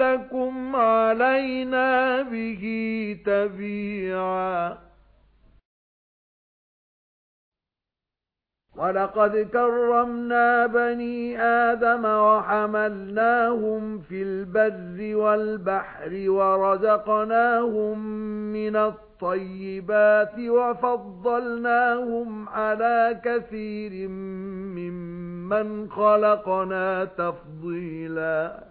لَكُمْ عَلَيْنَا بِهِ تَبِيعًا. وَلَقَدْ كَرَّمْنَا بَنِي آدَمَ وَحَمَلْنَاهُمْ فِي الْبَرِّ وَالْبَحْرِ وَرَزَقْنَاهُمْ مِنَ الطَّيِّبَاتِ وَفَضَّلْنَاهُمْ عَلَى كَثِيرٍ مِّمَّنْ خَلَقْنَا تَفْضِيلًا.